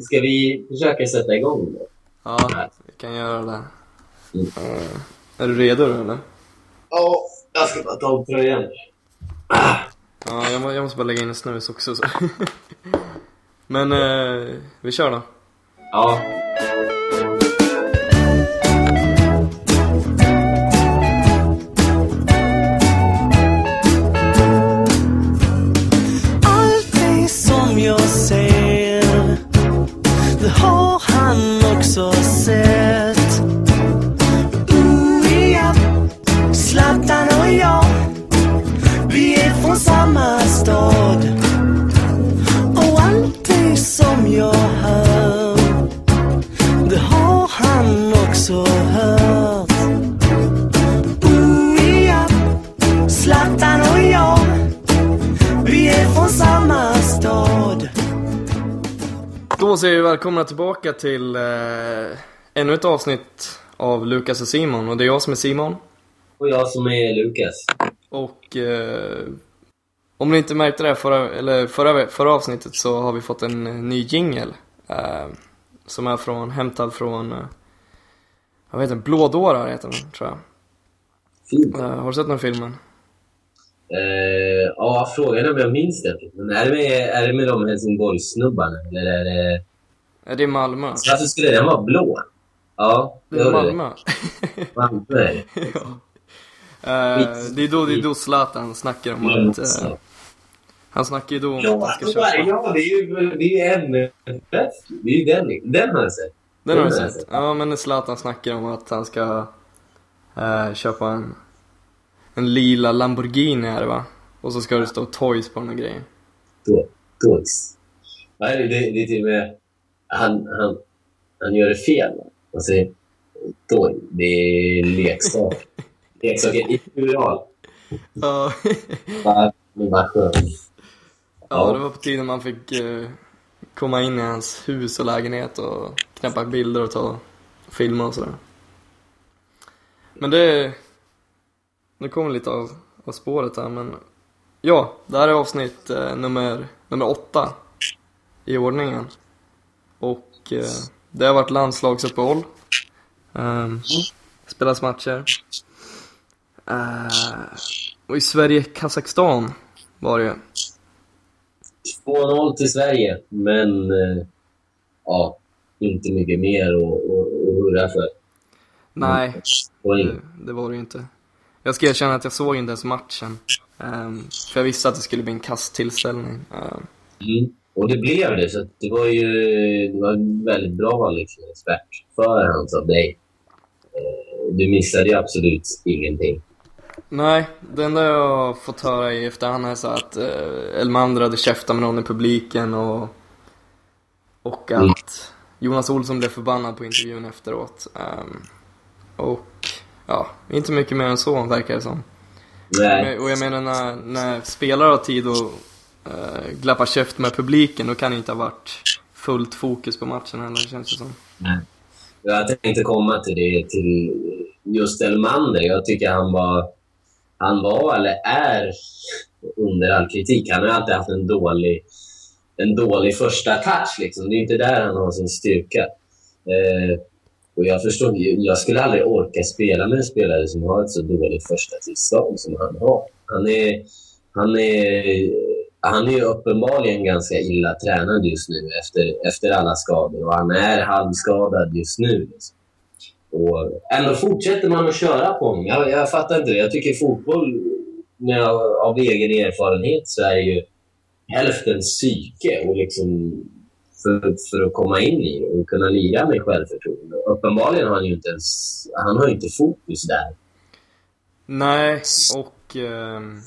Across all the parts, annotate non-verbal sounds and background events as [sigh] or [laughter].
ska vi försöka sätta igång då? Ja, vi kan göra det. Mm. Eh, är du redo då eller? Ja, jag ska bara ta av tröjan. Ah. Ja, jag, må, jag måste bara lägga in en snus också så. [laughs] Men eh, vi kör då. Ja. Då säger vi välkomna tillbaka till eh, ännu ett avsnitt av Lukas och Simon. Och det är jag som är Simon. Och jag som är Lukas. Och eh, om ni inte märkte det förra, eller förra, förra avsnittet så har vi fått en eh, ny jingel. Eh, som är från, hämtad från, eh, jag vet inte, Blådårar heter den tror jag. Fint. Eh, har du sett den filmen? Eh, ja, frågan är om jag minns den. Men är det med, är det med de Helsingborgssnubbarna? Eller är det... Är det Malmö? Varför skulle den vara blå? Ja, Det är Malmö. [laughs] Malmö är det. [laughs] ja. Eh, det är då, det är då Zlatan snackar om att, eh, han snackar ju då om att Ja, han ska köpa. ja, det är ju, det är en... Det är ju den, den har jag sett. Den har du sett? Ja, men Zlatan snackar om att han ska eh, köpa en lila Lamborghini är det va? Och så ska det stå Toys på den här grejen. To- Toys. Nej, det, det, är till och med... Han, han, han gör det fel. Han säger toy. Det är leksak. [laughs] Leksaker i plural. Ja. [laughs] Var skönt. ja, det var på tiden man fick eh, komma in i hans hus och lägenhet och knäppa bilder och ta filma och sådär. Men det... Nu kommer lite av, av spåret här men... Ja, det här är avsnitt eh, nummer, nummer åtta i ordningen. Och eh, det har varit landslagsuppehåll. Um, spelas matcher. Eh, och i Sverige-Kazakstan var det ju. 2-0 till Sverige, men eh, ja, inte mycket mer att hurra för. Nej, det, det var det ju inte. Jag ska erkänna att jag såg inte ens matchen. Ehm, för jag visste att det skulle bli en kast tillställning. Ehm, Mm. Och det blev det, så det var ju det var en väldigt bra liksom, expert för hans av dig. Eh, Du missade ju absolut ingenting. nej, det enda jag har fått höra i efterhand är så att uh, Elmander hade käftat med någon i publiken och, och Mm. att Jonas Olsson blev förbannad på intervjun efteråt. Ehm, och ja, inte mycket mer än så verkar det som. Nej. Och jag menar när, när spelare har tid att uh, glappa käft med publiken då kan det inte ha varit fullt fokus på matchen heller känns det som. Nej. Jag tänkte komma till det, till just Elmander. Jag tycker han var, han var, eller är, under all kritik. Han har alltid haft en dålig, en dålig första touch. Liksom. Det är inte där han har sin styrka. Eh, och jag förstår, jag skulle aldrig orka spela med en spelare som har ett så dåligt första tillstånd som han har. Han är, han är, han är ju uppenbarligen ganska illa tränad just nu efter, efter alla skador och han är halvskadad just nu. Liksom. Och ändå fortsätter man att köra på honom. Jag, jag fattar inte det. Jag tycker fotboll, när jag, av egen erfarenhet, så är det ju hälften psyke och liksom för, för att komma in i det och kunna lira med självförtroende. Uppenbarligen har han ju inte ens, han har inte fokus där. Nej, och ehm,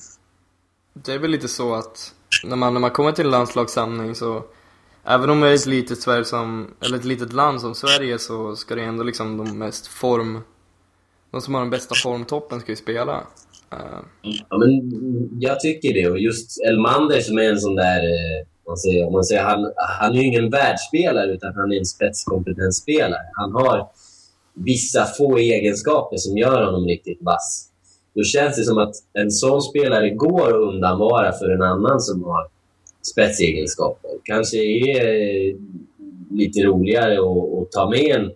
det är väl lite så att när man, när man kommer till en landslagssamling så Även om det är ett litet Sverige som, eller ett litet land som Sverige så ska det ändå liksom de mest form De som har den bästa formtoppen ska ju spela Eh, Ja, men jag tycker det. Och just Elmander som är en sån där... Eh, man säger, man säger, han, han är ju ingen världsspelare, utan han är en spetskompetensspelare. Han har vissa få egenskaper som gör honom riktigt vass. Då känns det som att en sån spelare går att undanvara för en annan som har spetsegenskaper. Kanske är lite roligare att, att ta med en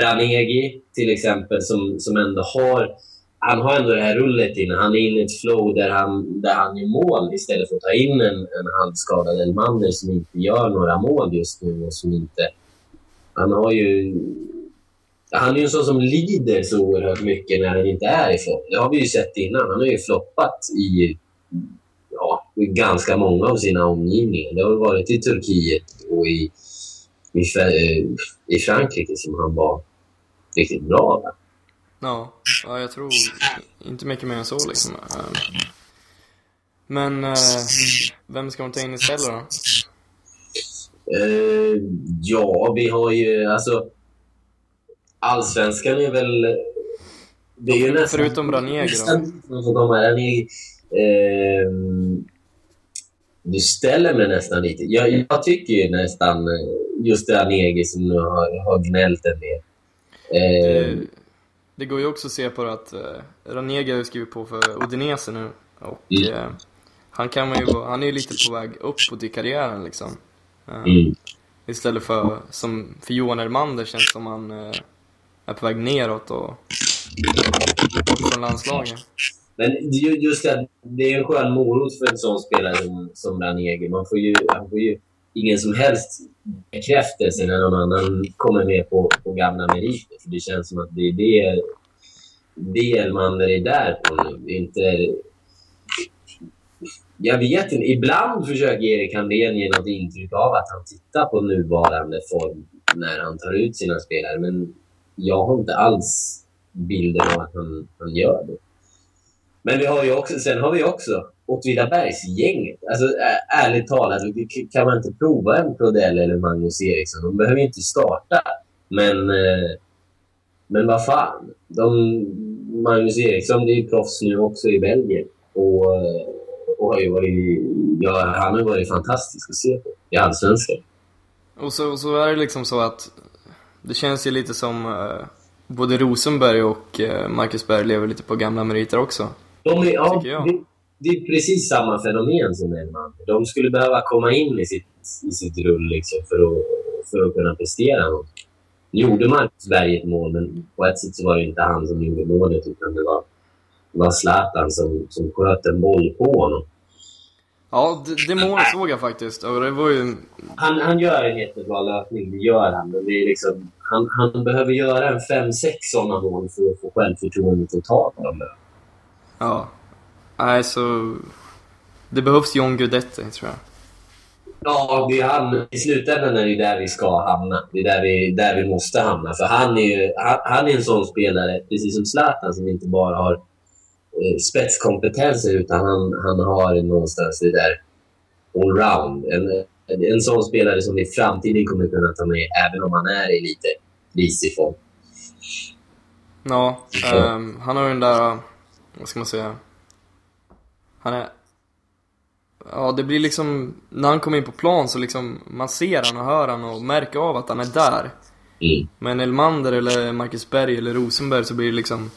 Ranegi till exempel som, som ändå har han har ändå det här rullet inne. Han är inne i ett flow där han, där han gör mål istället för att ta in en, en handskadad Elmander som inte gör några mål just nu och som inte... Han har ju... Han är ju en sån som lider så oerhört mycket när han inte är i form. Det har vi ju sett innan. Han har ju floppat i ja, ganska många av sina omgivningar. Det har varit i Turkiet och i, i, i Frankrike som han var riktigt bra. Där. Ja, ja, jag tror inte mycket mer än så liksom. Men eh, vem ska man ta in istället då? Uh, ja, vi har ju alltså... Allsvenskan är väl... Det är ju nästan... Förutom Ranegi då? Ranegi. Uh, du ställer mig nästan lite. Jag, jag tycker ju nästan just Ranegi som nu har, har gnällt en del. Uh, det går ju också att se på att eh, Ranega har skrivit på för Udinese nu och mm. eh, han, kan man ju, han är ju lite på väg uppåt i karriären liksom. Eh, mm. Istället för, som för Johan Elmander känns som han eh, är på väg neråt och bort från landslaget. Men just det, det är en skön morot för en sån spelare som, som Ranegi. Man får ju, han får ju ingen som helst bekräftelse när någon annan kommer med på, på gamla meriter. För det känns som att det är det, det Elmander är där på nu. Inte... Jag vet inte. Ibland försöker Erik Hamrén ge något intryck av att han tittar på nuvarande form när han tar ut sina spelare. Men jag har inte alls bilden av att han, han gör det. Men vi har ju också, sen har vi också Åtvidabergsgänget. Alltså ärligt talat, kan man inte prova en Prodell eller Magnus Eriksson? De behöver inte starta. Men, eh, men vad fan. De, Magnus Eriksson det är ju proffs nu också i Belgien. Och, eh, och har ju varit, ja, han har varit fantastisk att se på i Allsvenskan. Och så, så är det liksom så att det känns ju lite som uh, både Rosenberg och uh, Marcus Berg lever lite på gamla meriter också. De är, ja, det, det, är precis samma fenomen som Elman. De skulle behöva komma in i sitt, i sitt rull liksom för, att, för att kunna prestera. Nu gjorde Marcus Berg ett mål, men på ett sätt så var det inte han som gjorde målet, utan det var, det var Zlatan som, som sköt en boll på honom. Ja, det, det målet såg jag faktiskt. Och det var ju... han, han gör en jättebra löpning, det gör han. Men det är liksom, han, han behöver göra en fem sex sådana mål för att få självförtroendet att ta dem. Ja. Nej, så... Det behövs John Guidetti, tror jag. Ja, det är han. I slutändan är det där vi ska hamna. Det är där vi, där vi måste hamna. För han är ju han, han är en sån spelare, precis som Zlatan, som inte bara har eh, spetskompetenser utan han, han har någonstans det där allround. En, en sån spelare som i framtiden kommer kunna ta med även om han är i lite risig form. Ja, um, han har ju den där vad ska man säga? Han är... Ja, det blir liksom... När han kommer in på plan så liksom, man ser han och hör han och märker av att han är där. Mm. Men Elmander eller Marcus Berg eller Rosenberg så blir det liksom...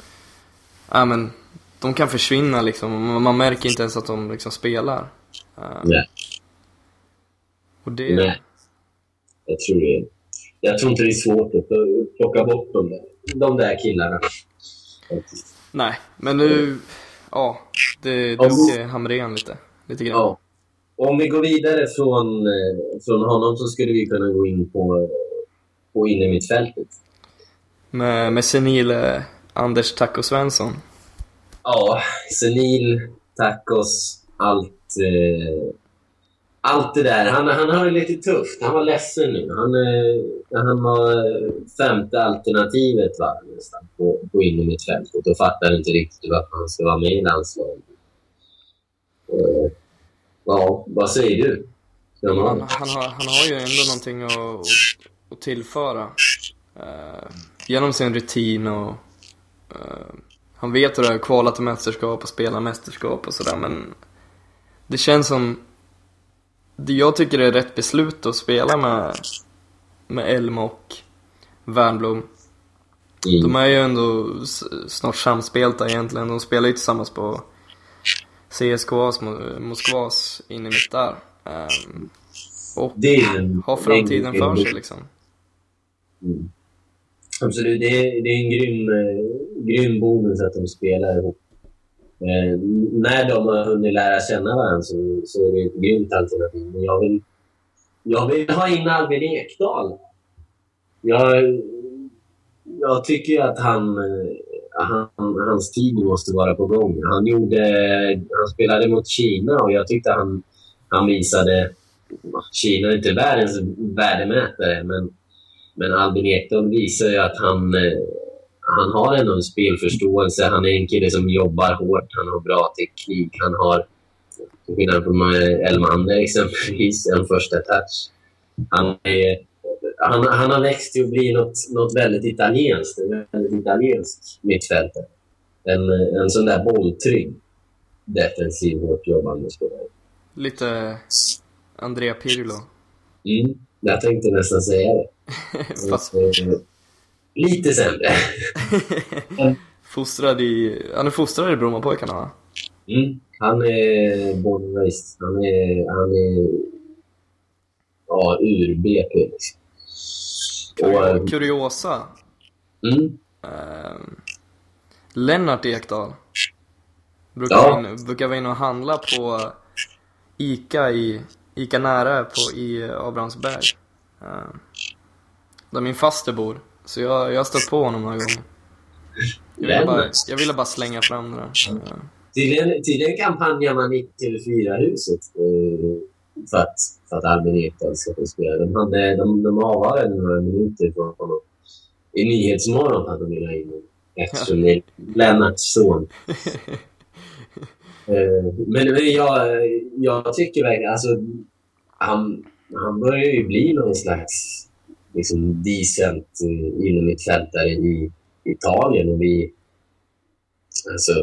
Ja men, de kan försvinna liksom. Man märker inte ens att de liksom spelar. Nej. Och det... Nej. Jag tror det. Jag tror inte det är svårt att plocka bort de där, de där killarna. Nej, men nu... Ja, det drog till Hamrén lite, lite grann. Ja. Om vi går vidare från, eh, från honom så skulle vi kunna gå in på, på innermittfältet. Med, med senil eh, Anders Taco Svensson. Ja, senil, tacos, allt. Eh, allt det där. Han, han har det lite tufft. Han var ledsen nu. Han, eh, han var femte alternativet va, nästan, på, på innermittfältet och fattar inte riktigt varför han ska vara med i landslaget. Eh, ja, vad säger du? Han, han, har, han har ju ändå någonting att, att, att tillföra. Uh, genom sin rutin och uh, han vet hur det är att kvala till mästerskap och spela mästerskap och sådär men det känns som jag tycker är rätt beslut att spela med, med Elm och Wernbloom. Mm. De är ju ändå snart samspelta egentligen. De spelar ju tillsammans på CSKAs, Moskvas inne mitt där. Um, Och Det har framtiden det för sig liksom. Mm. Absolut, det är, det är en grym, eh, grym bonus att de spelar ihop. Eh, när de har hunnit lära känna varandra så, så är det ett grymt alternativ. Men jag vill, jag vill ha in Albin Ekdal. Jag, jag tycker att han, eh, han, hans tid måste vara på gång. Han, gjorde, han spelade mot Kina och jag tyckte han, han visade... Kina är inte världens värdemätare, men men Albin Ekdal visar ju att han, eh, han har ändå en spelförståelse. Han är en kille som jobbar hårt. Han har bra teknik. Han har, till skillnad från Elmander exempelvis, en första touch. Han, är, han, han har växt till att bli något, något väldigt italienskt. En väldigt italiensk mittfältare. En, en sån där bolltrygg, defensiv, hårt jobbande spelare. Lite Andrea Pirlo. Mm, jag tänkte nästan säga det. [laughs] Fast Eh, Lite sämre. [laughs] fostrad i... Han är fostrad i Brommapojkarna va? Mm. Han är born and raised. Han är, han är ja, ur-BP. Liksom. Och, eh, Kuriosa. mm, Ehm, Lennart Ekdal. Brukar, Ja. in, brukar vara inne och handla på Ica i Ica nära på, i Abrahamsberg. Ehm, där min faster bor. Så jag, jag har stött på honom några gånger. Jag ville bara, jag ville bara slänga fram det där. Tydligen, tydligen kampanjar man i TV4-huset eh, för, att, för att Ekdal ska få spela. De, hade, de, de avvarade några minuter från honom i Nyhetsmorgon att de ha in. [laughs] Eftersom det är Lennarts son. [laughs] Eh, men men jag, jag tycker verkligen, alltså, han, han börjar ju bli någon slags liksom, decent uh, innermittfältare i Italien. Och vi, alltså,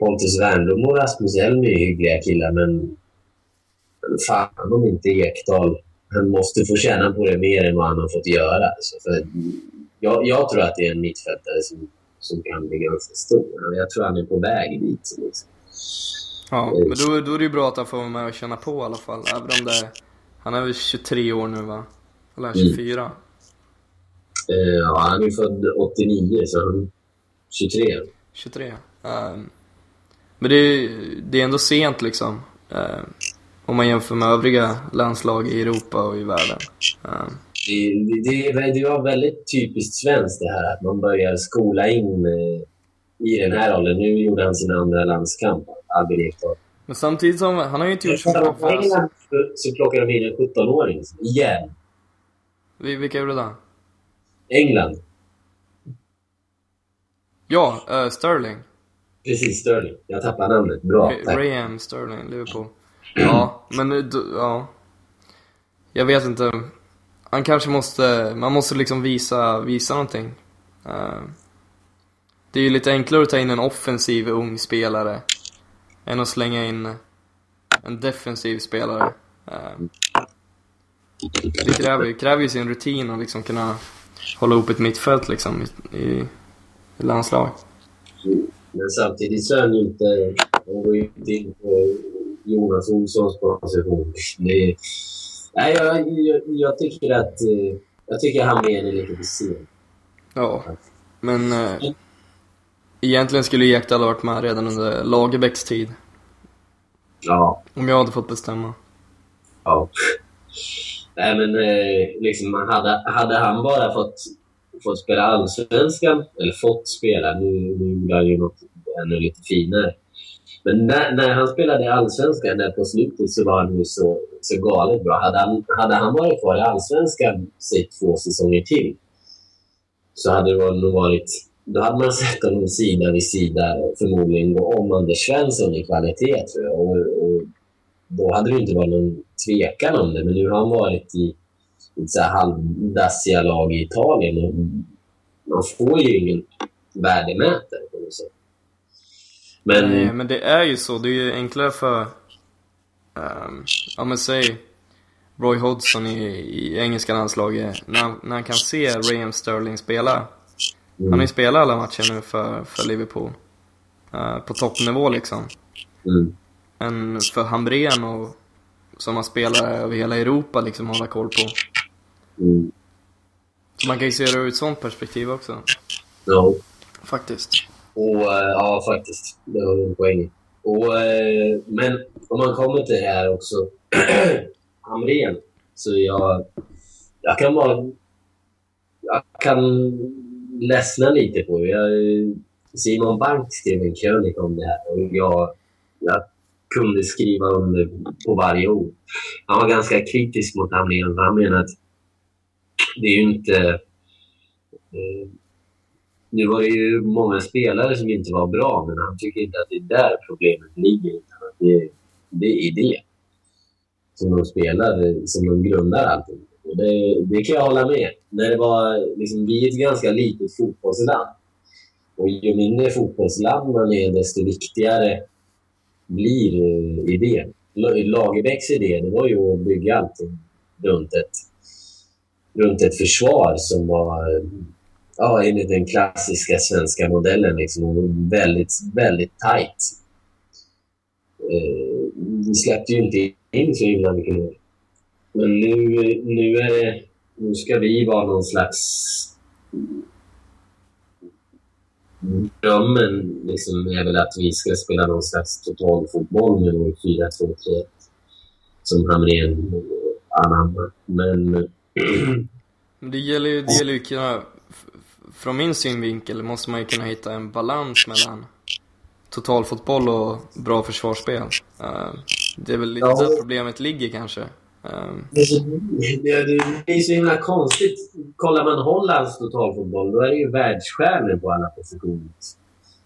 Pontus Wernbloom och Rasmus Elm är hyggliga killar, men fan om inte Ekdal... Han måste få känna på det mer än vad han har fått göra. Alltså, för jag, jag tror att det är en mittfältare som, som kan bli ganska stor. Jag tror han är på väg dit. Liksom. Ja, men då, då är det ju bra att han får vara med och känna på i alla fall. Även om det han är väl 23 år nu va? Eller Mm. 24? Eh, ja, han är född 89, så han är 23. 23. Ehm, men det är, det är ändå sent liksom. Ehm, om man jämför med övriga landslag i Europa och i världen. Ehm, Det, det, det, var väldigt typiskt svenskt det här att man börjar skola in eh, i den här åldern. Nu gjorde han sin andra landskamp, Albin Ekdal. men samtidigt som, han har ju inte gjort så bra för oss. Så plockar de in en 17-åring igen. Vi- Vilka gjorde det? England. Ja, eh, Sterling. Precis, Sterling. Jag tappade namnet. Bra. Ra- Tack. Raheem Sterling, Liverpool. Ja, men eh, ja. Jag vet inte. Han kanske måste, man måste liksom visa, visa någonting. Eh, det är ju lite enklare att ta in en offensiv ung spelare än att slänga in en defensiv spelare. Eh, det kräver, kräver ju sin rutin och liksom kunna hålla ihop ett mittfält liksom i, i, i landslag. Men samtidigt så är han ju inte... Han går ju inte in på Jonas Olssons position. Det, nej, jag, jag, jag tycker att... eh, Jag tycker att Hamrén är lite för sen. Ja, men eh, egentligen skulle Ekdal ha varit med redan under Lagerbäcks tid. Ja. Om jag hade fått bestämma. Ja. Nej, men eh, liksom, hade, hade han bara fått, fått spela allsvenskan, eller fått spela, nu, nu gjorde han ju något ännu lite finare. Men när, när han spelade i allsvenskan där på slutet så var han ju så, så galet bra. Hade han, hade han varit kvar i allsvenskan säg två säsonger till så hade det nog varit... Då hade man sett honom sida vid sida förmodligen om Anders Svensson i kvalitet tror jag. Och, och då hade det inte varit någon tvekan om det. Men nu har han varit i ett så här halvdassiga lag i Italien. Och man får ju ingen värdemätare på något sätt. Men Nej, men det är ju så. Det är ju enklare för, um, ja men säg Roy Hodgson i, i engelska landslaget. När, han- när han kan se Raheem Sterling spela. Han har ju spelat alla matcher nu för, för Liverpool. eh, på toppnivå liksom. mm, än för Hamrén och som man spelar över hela Europa liksom hålla koll på. Mm. Så man kan ju se det ur ett sånt perspektiv också. Ja. Faktiskt. Och, eh, ja, faktiskt. Det har du en poäng. Och, eh, men om man kommer till det här också, [clears throat] Hamrén, så jag, jag kan bara... Jag kan ledsna lite på det. Jag, Simon Bank skrev en krönika om det här och jag, jag kunde skriva under på varje ord. Han var ganska kritisk mot Hamrén. Han menade att det är ju inte... Eh, nu var det ju många spelare som inte var bra, men han tycker inte att det är där problemet ligger. Utan att det, det är det som de spelar, som de grundar allting. Det, det kan jag hålla med. När det var, liksom, vi är ett ganska litet fotbollsland. Och ju mindre fotbollsland man är, desto viktigare blir eh, idén. Lagerbäcks idé det var ju att bygga allting runt ett, runt ett försvar som var ja, enligt den klassiska svenska modellen. Liksom, väldigt, väldigt tajt. Eh, vi släppte ju inte in så himla mycket mål. Men nu, nu, är det, nu ska vi vara någon slags... Drömmen liksom är väl att vi ska spela någon slags totalfotboll med vår 4-2-3 som Hamrén anammar. [clears throat] Men... Det gäller ju, det gäller ju kunna från min synvinkel måste man ju kunna hitta en balans mellan totalfotboll och bra försvarsspel. Uh, det är väl lite ja. där problemet ligger kanske. Uh. Det, det, det, är så himla konstigt. Kollar man Hollands totalfotboll, då är det ju världsstjärnor på alla positioner.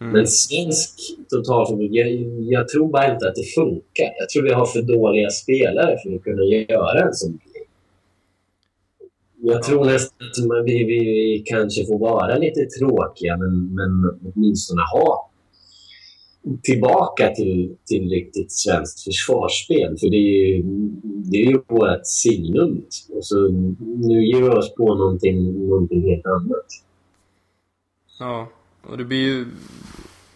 Mm. Men svensk totalfotboll, jag, jag, tror bara inte att det funkar. Jag tror vi har för dåliga spelare för att kunna göra en sån jag tror nästan att vi, vi kanske får vara lite tråkiga, men, men åtminstone ha tillbaka till, till riktigt svenskt försvarsspel. För det är ju, det är ju vårt signum. Och så nu ger vi oss på någonting, någonting helt annat. Ja, och det blir ju...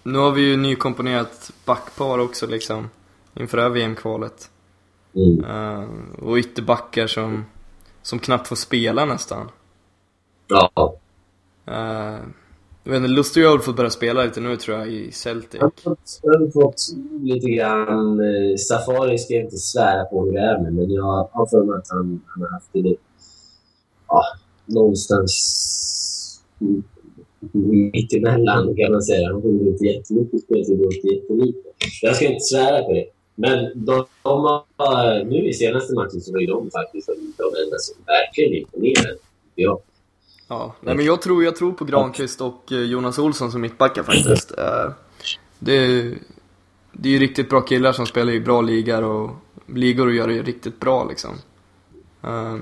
Nu har vi ju nykomponerat backpar också liksom inför det här VM-kvalet. Mm. Uh, och ytterbackar som som knappt får spela nästan. Ja. Uh, jag vet inte, Lustig har fått börja spela lite nu tror jag i Celtic. Jag har fått lite grann... Eh, Safari ska jag inte svära på hur det är med, men jag har för mig att han, han har haft det ja, någonstans mittemellan kan man säga. Han får inte jättemycket speltid och inte jättelite. Jag ska inte svära på det. Men de, de har, nu i senaste matchen så var ju de faktiskt de enda som verkligen imponerade, ja. Ja, nej, men jag tror, jag tror på Granqvist och eh, Jonas Olsson som mittbackar faktiskt. Eh, det, är, det är ju riktigt bra killar som spelar i bra ligor och, ligor och gör det riktigt bra liksom. Eh,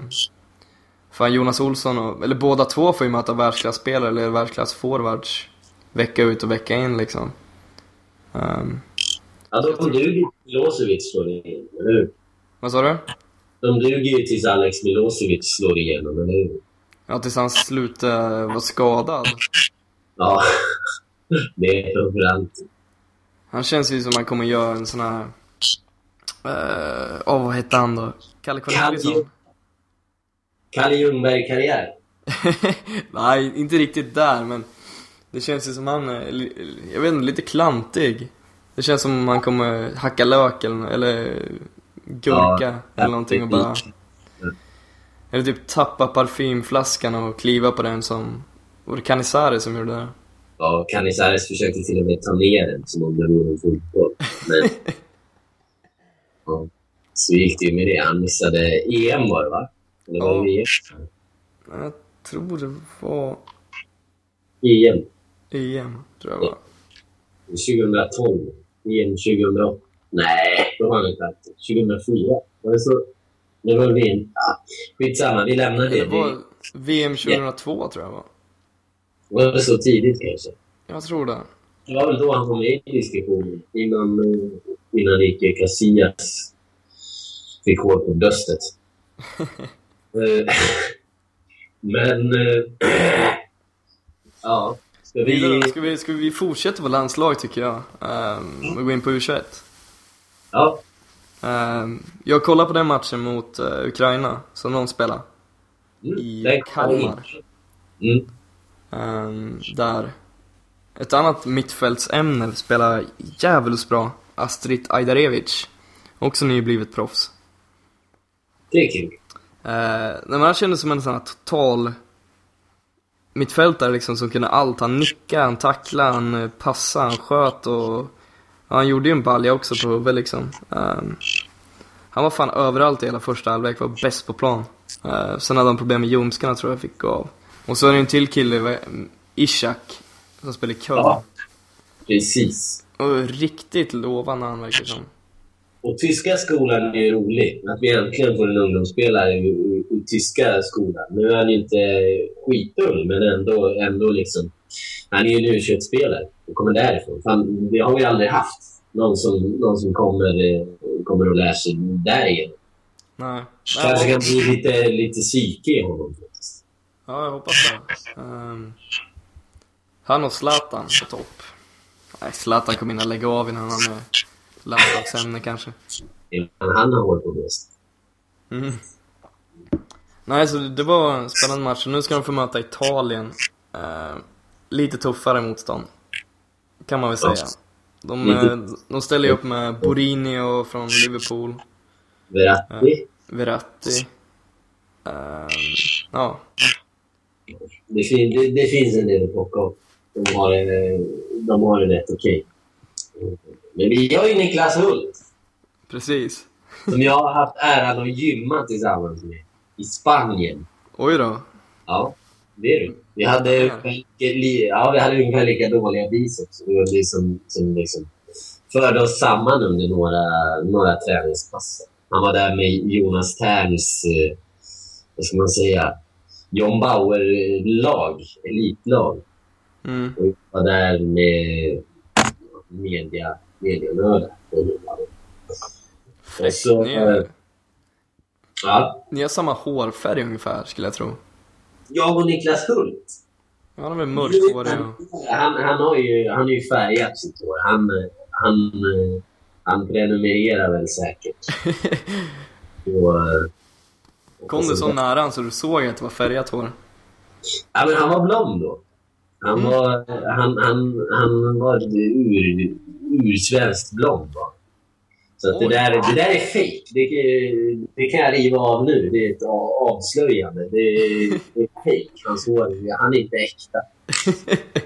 fan, Jonas Olsson, och, eller båda två får ju möta världsklasspelare eller världsklassforwards vecka ut och vecka in liksom. Ja, de duger Milosevic slår igenom, eller hur? Vad sa du? De duger ju tills Alex Milosevic slår igenom, eller hur? Ja, tills han slutar vara skadad. Ja, [laughs] det är framförallt. Han känns ju som han kommer göra en sån här... Uh, oh, vad hette han då? Kalle Corneliusson? Kalle Ljungberg-karriär? [laughs] Nej, inte riktigt där, men det känns ju som han är, jag vet inte, lite klantig. Det känns som man kommer hacka lök eller, eller gurka ja, eller någonting och bara... Eller typ tappa parfymflaskan och kliva på den som... Var det Canizares som gjorde det? Ja, Canizares försökte till och med ta ner den som om det vore en fotboll. Men... [laughs] ja. Så gick det ju med det. Han missade EM var det va? Eller var det EM? Jag tror det var... EM. EM, tror jag var. 2012. VM 2008. Nej, då var det inte 2004. Var det så? Det var VM. Ja, skitsamma, vi lämnar det. Det var VM 2002 yeah. tror jag var. Var det så tidigt kanske? Jag tror det. Det var väl då han kom med i diskussionen. Innan, eh, innan Ike Casillas fick hår på bröstet. [laughs] Eh, men... Äh, [clears throat] ja. Ska vi... Ska vi, ska vi fortsätta på landslag tycker jag? Um, och gå in på U21? Ja. Ehm, jag kollade på den matchen mot eh, Ukraina, som de spelade. Mm. I Kalmar. Mm. Ehm, där ett annat mittfältsämne spelar jävligt bra. Astrid Ajdarevic. Också nyblivet proffs. Det är kul. Nej, men han kändes som en sån här total mittfältare liksom som kunde allt. Han nickade, han tacklade, han eh, passade, han sköt och han gjorde ju en balja också på huvudet liksom. Ehm, han var fan överallt i hela första halvlek, var bäst på plan. Eh, sen hade han problem med ljumskarna tror jag fick gå av. Och så är det en till kille, Ishak, som spelar Köln. Ja. Precis. Och riktigt lovande han verkar som. Och tyska skolan är rolig. Att vi äntligen får en ungdomsspelare i, i, i tyska skolan. Nu är han inte skitung, men ändå, ändå liksom... Han är ju en u spelare och kommer därifrån. Fan, det har vi aldrig haft. Någon som, någon som kommer, eh, kommer och lär sig därigenom. Nej. Kanske Ja, kan bli lite, lite psyke i honom. faktiskt. Ja, jag hoppas det. Ehm, han och Zlatan på topp. Nej, Zlatan kommer hinna lägga av innan han är landslagsämne kanske. Men han har hållit på mest. Mm. Nej, så det var en spännande match. Nu ska de få möta Italien. Eh, lite tuffare motstånd. Kan man väl säga. De, eh, de ställer ju upp med Borinio från Liverpool. Verratti. Verratti. Ehm, ja, Det, fin, det, det finns en del att plocka upp. De har, eh, de har det rätt okej. Men vi har ju Niklas Hult, precis. som jag har haft äran att gymma tillsammans med i Spanien. Oj då. Ja, det är du. Vi hade, ja, vi hade ungefär lika dåliga biceps. Det var det som, som liksom förde oss samman under några, några träningspass. Han var där med Jonas Terns, eh, vad ska man säga, John Bauer-lag, elitlag. Mm. Och var där med media, medianördar. Fräckt. så, Ni, är, eh, Ja, ni har samma hårfärg ungefär, skulle jag tro. Jag och Niklas Hult. Ja, de är mörkhåriga och... Han, han, har ju, han har ju färgat sitt hår. Han, han, han prenumererar väl säkert. [laughs] Och, och Kom du så- så nära han så du såg att det var färgat hår? Ja, men han var blond då. Han Mm. var, han, han, han var ur, ursvenskt blond. Va? Så det, där, det där är fake. Det, kan- det kan jag riva av nu. Det är ett avslöjande. Det, är- är fake. Hans han är inte äkta. [laughs]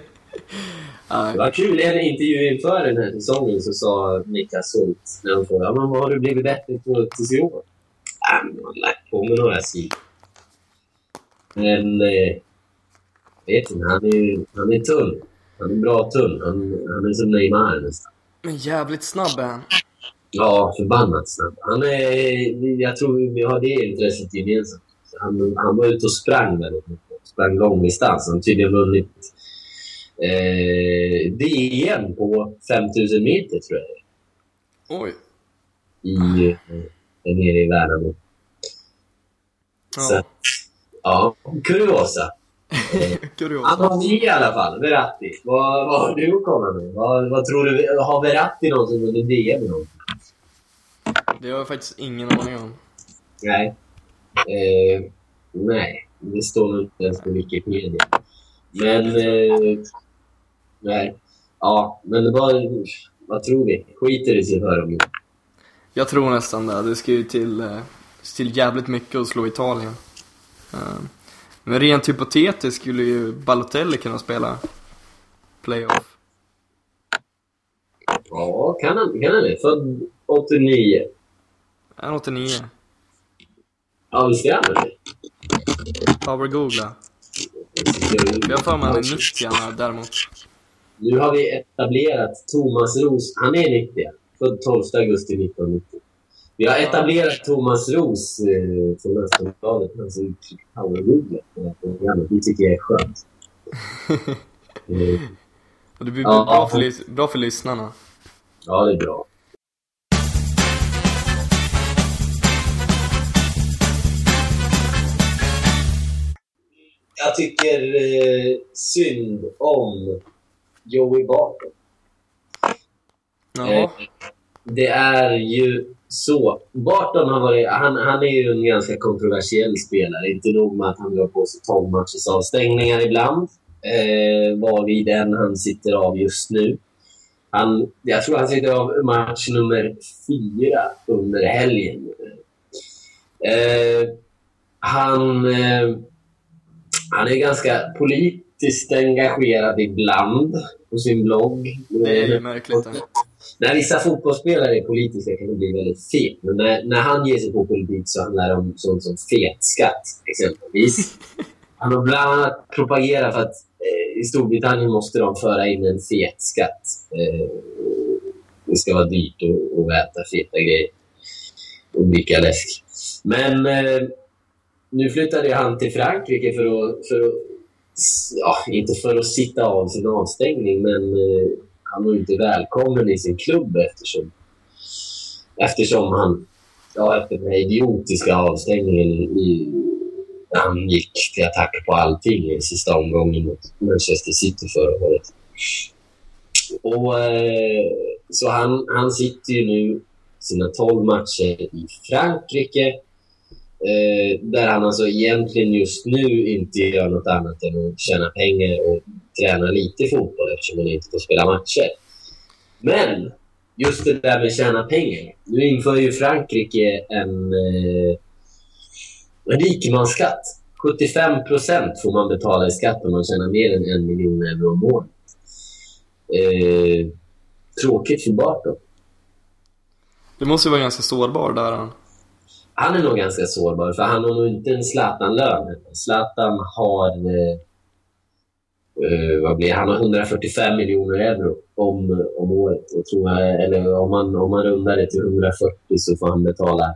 Det var kul, i en intervju inför den här säsongen så sa Niklas Hult, när han frågade men vad har du blivit bättre på tills i år? Jag har lagt på mig några sidor. Men, eh, vet inte, han är, han är tunn. Han är bra tunn. Han, han är som Neymar nästan. Men jävligt snabb är han. Ja, förbannat snabb. Han är, jag tror vi har det intresset gemensamt. Han, han var ute och sprang väldigt mycket. Sprang långdistans. Han har tydligen vunnit eh, DM på 5000 meter, tror jag Oj. i, där nere i Värnamo. Så, Ja, ja, kuriosa. Han har ni i alla fall, Verratti. Vad, vad har du att komma med? Vad, vad tror du? Har Verratti någonsin vunnit DM i någon? Det har jag faktiskt ingen aning om. Nej. Eh, nej, det står nog inte ens på Wikipedia. Men... Eh, nej. Ja, men vad, vad tror vi? Skiter det sig för dem? Jag tror nästan det. Det ska ju till, eh, till jävligt mycket att slå Italien. Eh, Men rent hypotetiskt skulle ju Balotelli kunna spela playoff. Ja, kan han, kan han det? Född 89. Är han 89? Ja, visst är han det? Power googla. Jag har för mig han är 90 han är däremot. Nu har vi etablerat Thomas Ros. Han är 90. Född 12 augusti 1990. Vi har etablerat Thomas Ros eh, från Aftonbladet. Hans uttryck powergoogla. Det tycker jag är skönt. [laughs] Eh, det blir Ja. bra, för, bra för lyssnarna. Ja, det är bra. Jag tycker eh, synd om Joey Barton. Ja, Eh, det är ju så. Barton har varit, han, han är ju en ganska kontroversiell spelare. Inte nog med att han drar på sig 12 matchers avstängningar ibland. Eh, var vid den han sitter av just nu. Han, jag tror han sitter av match nummer fyra under helgen. Eh, han, eh, han är ganska politiskt engagerad ibland på sin blogg. Det är ju märkligt. det. När vissa fotbollsspelare är politiska kan det bli väldigt fel. Men när, när han ger sig på politik så handlar det om sånt som fetskatt, exempelvis. [laughs] Han har bland annat propagerat för att eh, i Storbritannien måste de föra in en fetskatt. Eh, det ska vara dyrt att, att äta feta grejer och dricka läsk. Men eh, nu flyttade han till Frankrike för att, för att ja, inte för att sitta av sin avstängning, men eh, han var inte välkommen i sin klubb eftersom, eftersom han, ja, efter den här idiotiska avstängningen i, han gick till attack på allting i sista omgången mot Manchester City förra året. Och, eh, så han, han sitter ju nu sina 12 matcher i Frankrike eh, där han alltså egentligen just nu inte gör något annat än att tjäna pengar och träna lite fotboll eftersom han inte får spela matcher. Men just det där med tjäna pengar. Nu inför ju Frankrike en, eh, rikemansskatt. 75 procent får man betala i skatt om man tjänar mer än en miljon euro om året. Eh, tråkigt för Barton. Du måste ju vara ganska sårbar där han. Är nog ganska sårbar, för han har nog inte en Zlatan-lön. Zlatan har... Eh, eh vad blir? Han har 145 miljoner euro om, om året. Och tror jag, eller om man, om man rundar det till 140 så får han betala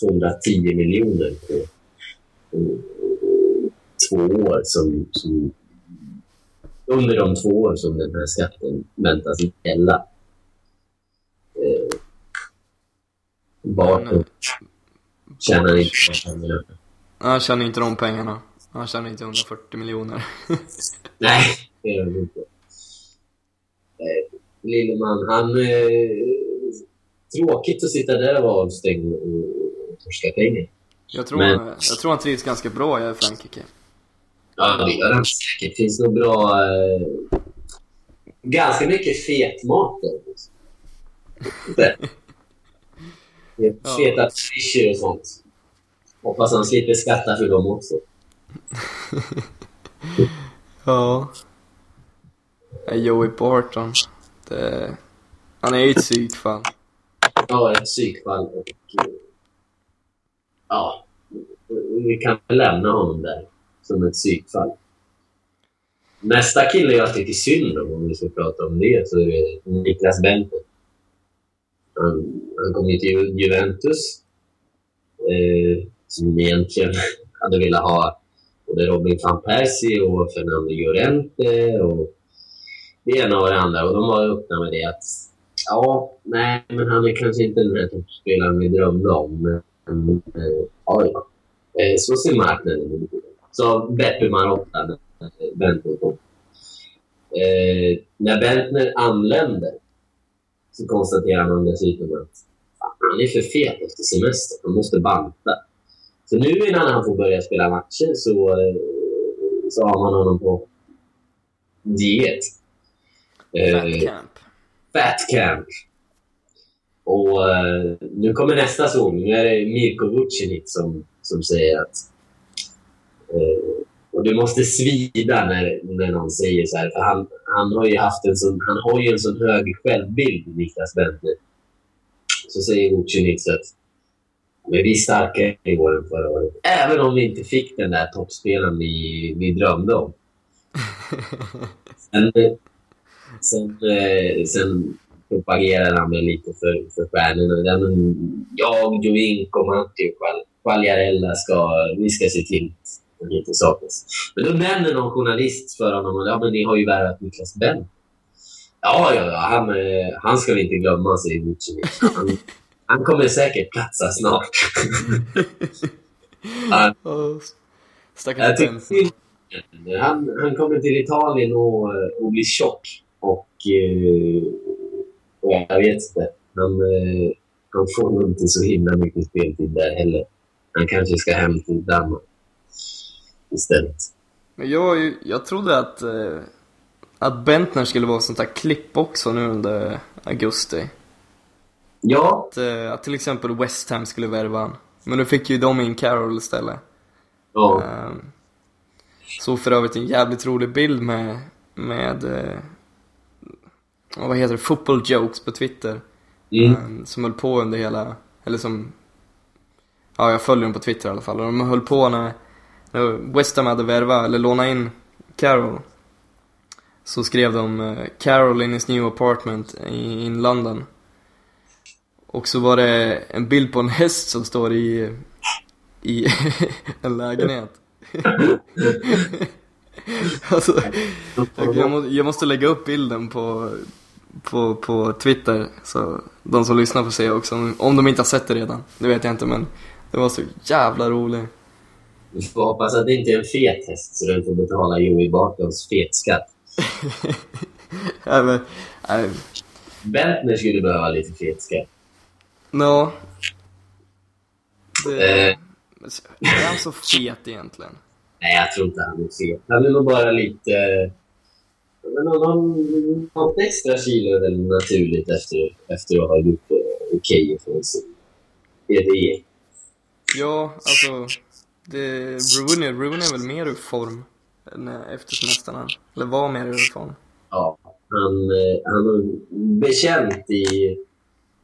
210 miljoner på på två år. Som, som, under de två år som den här skatten väntas gälla. Eh, Barton mm tjänar inte de pengarna. Han tjänar inte de pengarna. Han tjänar inte 140 miljoner. [laughs] Nej, det gör han inte. Lilleman, han... Eh, tråkigt att sitta där och vara avstängd och och torska pengar. Jag tror, Men- jag tror han trivs ganska bra i Frankrike. Ja, det gör han säkert. Det finns nog bra... Eh, ganska mycket fet mat där. [laughs] Det. Det är Ja. Feta fischer och sånt. Hoppas han slipper skatta för dem också. [laughs] Ja. Joey Barton. Det, han är ju ett psykfall. Ja, ett psykfall och... Ja, vi kan lämna honom där som ett psykfall. Nästa kille jag tycker synd om, om vi ska prata om det, så är det Niklas Bentner. Han, han kom ju till Ju- Juventus, eh, som egentligen [laughs] hade velat ha både Robin van Persie och Fernando Llorente och det ena och det andra. Och de var öppna med det att Ja, nej, men han är kanske inte den här toppspelaren vi drömde om. Men, eh, ja, ja. Eh, så ser marknaden ut. Så Beppe Marotta, när Bentner kom. Eh, när Bentner anländer så konstaterar man dessutom att han är för fet efter semestern. Han måste banta. Så nu innan han får börja spela matcher så, eh, så har man honom på diet. Eh, Fat camp. Fat Camp. Och eh, nu kommer nästa sång. Nu är det Mirko Vucinic som, som säger att... Och det måste svida när, när någon säger så här. För han, han har ju haft en sån, han har ju en sån hög självbild, Niklas Bentner. Så säger Vucinic att men vi är starkare i år än förra året. Även om vi inte fick den där toppspelaren vi, vi drömde om. Sen, sen, eh, sen propagerar han väl lite för, för stjärnorna. Jag, Jovinko, Matti och Quagliarella ska, vi ska se till han inte saknas. Men då nämner någon journalist för honom att ja, men ni har ju värvat Niklas Bent. Ja, ja, ja han, eh, han ska vi inte glömma, säger Vucinic. Han, han kommer säkert platsa snart. [laughs] han, Oh, jag tycker han, han kommer till Italien och, och blir tjock. Och, eh, och jag vet inte. Han, eh, han får nog inte så himla mycket speltid där heller. Han kanske ska hem till Danmark istället. Men jag, jag trodde att, eh, att Bentner skulle vara sånt där klipp också nu under augusti. Ja, Att, eh, att till exempel West Ham skulle värva han. Men nu fick ju de in Carroll istället. ja, Ehm, Så för övrigt en jävligt rolig bild med, med eh, vad heter det, football jokes på Twitter. mm, Ehm, Som höll på under hela, eller som, ja jag följer dem på Twitter i alla fall. Och de höll på när West Ham hade värvat, eller lånat in Carroll. Så skrev de 'Carol Carroll in his new apartment in London. Och så var det en bild på en häst som står i, i [laughs] en lägenhet. [laughs] alltså, jag, jag, må, jag måste lägga upp bilden på, på, på Twitter så de som lyssnar får se också. Om- Om de inte har sett det redan, det vet jag inte men det var så jävla roligt vi får hoppas att det inte är en fet häst så den får betala Joey Bartons fetskatt. [laughs] Nej, men, nej, Bentner skulle behöva lite fetskatt. no. Det, Eh, är han så fet egentligen? [laughs] nej, jag tror inte han är fet. Han är nog bara lite... Men någon, något extra kilo är väl naturligt efter, efter att ha gjort det okej ifrån sig. Det är det. Ja, alltså, det, är- Ruin är väl mer ur form än eh, efter semestern, eller var mer ur form. Ja, han, eh, han har bekänt i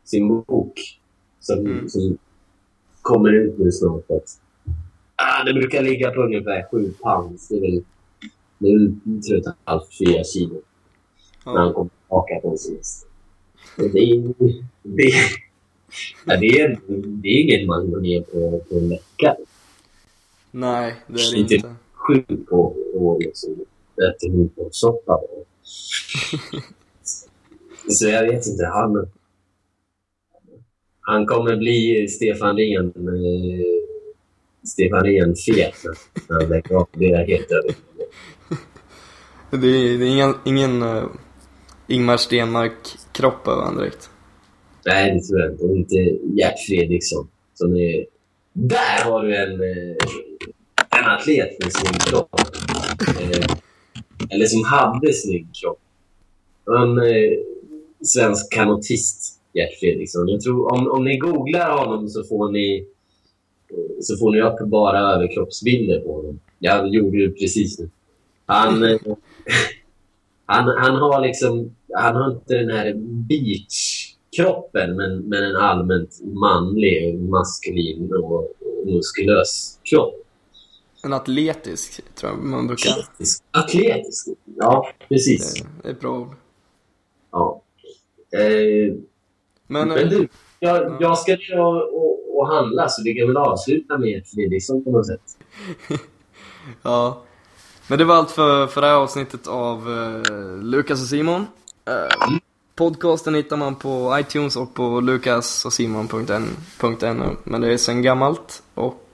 sin bok som, Mm. som kommer ut nu snart att ah, det brukar ligga på ungefär sju pounds. Det är väl, det är väl tre och ett halvt, fyra kilo när han Ja, kommer tillbaka från semester. Det är, det, är- ja, det, är, det är inget man går ner på, på en vecka. Nej, det är det Inte- inte. Sju på och liksom äter motbollssoppa. [laughs] Så jag vet inte. Han, han kommer bli Stefan Rehn eh, Stefan Rehn fet när han lägger av. Det är jag helt. Det är, det är ingen, ingen uh, Ingmar Stenmark-kropp över han direkt. Nej, det tror jag inte. Och inte Gert Fredriksson. Som är... Där har du en, eh, en atlet med snygg kropp. Eh, eller som hade snygg kropp. En eh, svensk kanotist, Gert Fredriksson. Jag tror, om, om ni googlar honom så får ni eh, så får ni upp bara överkroppsbilder på honom. Jag gjorde det precis nu. Han, eh, [laughs] han, han har liksom, han har inte den här beachkroppen men, men en allmänt manlig, maskulin och muskulös kropp. En atletisk, tror jag man brukar. Atletisk. Atletisk. Ja, precis. Det, det är ett bra ord. Ja. Eh, Men, men eh, du, jag, jag ska ner och, och, och handla så vi kan väl avsluta med Fredriksson på något sätt. [laughs] ja. Men det var allt för, för det här avsnittet av eh, Lukas och Simon. Eh, podcasten hittar man på iTunes och på lukasochsimon.nu. Men det är sen gammalt. Och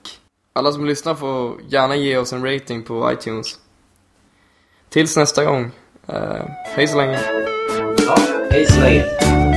alla som lyssnar får gärna ge oss en rating på iTunes. Tills nästa gång. Uh, hej så länge. Ja, hej så länge.